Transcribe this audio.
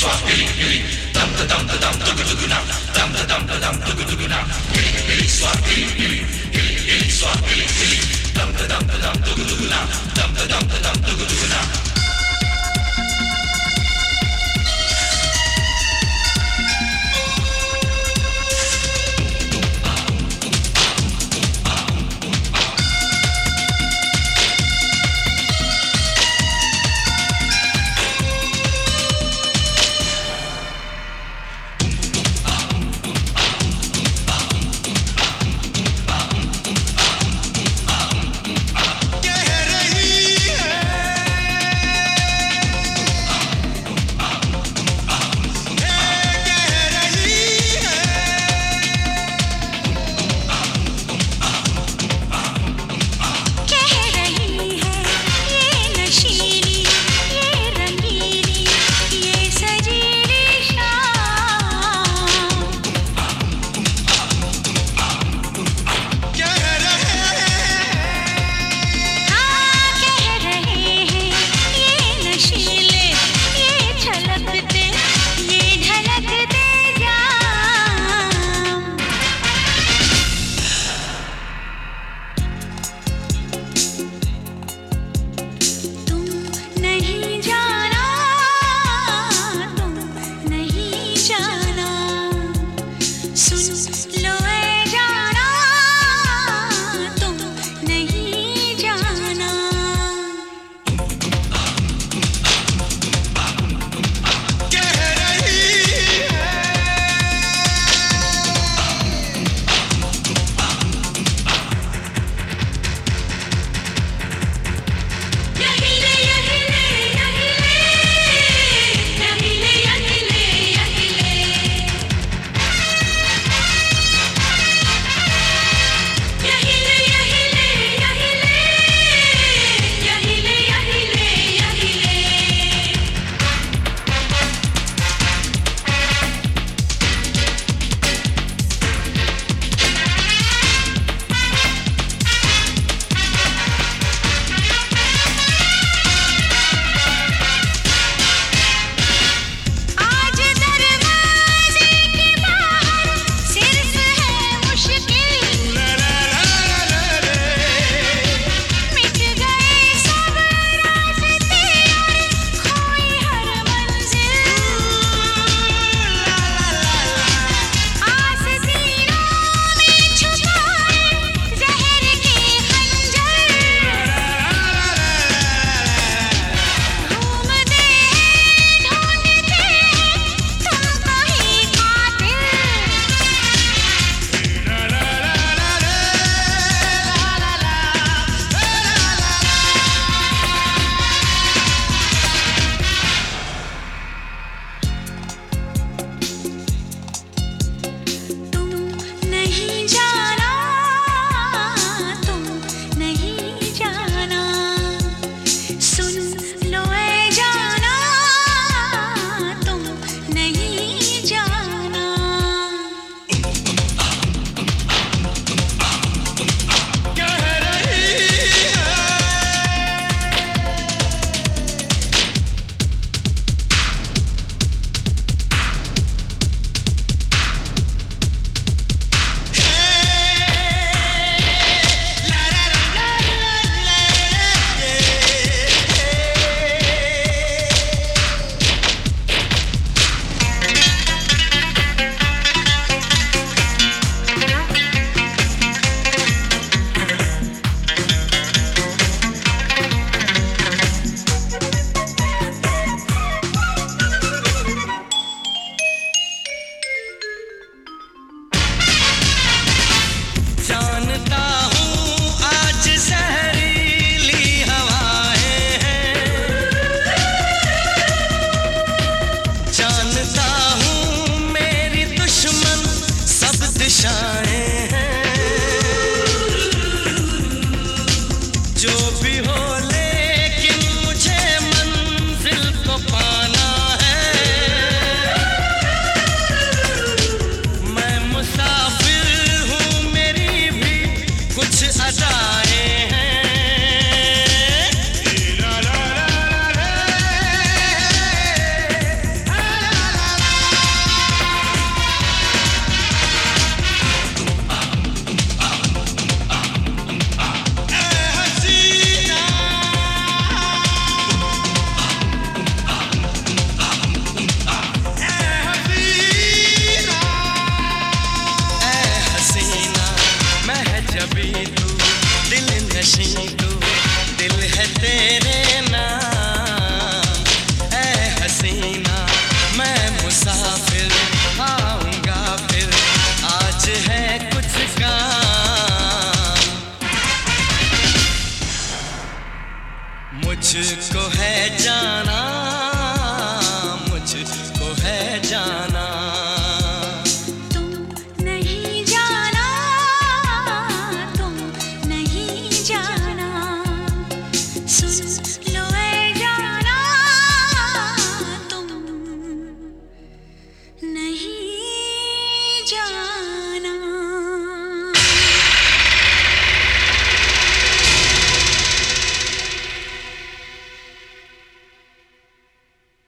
Fuck. me, मुझको है जाना, मुझको है जाना। तुम नहीं जाना, तुम नहीं जाना। सुन लो जाना तुम नहीं जाना।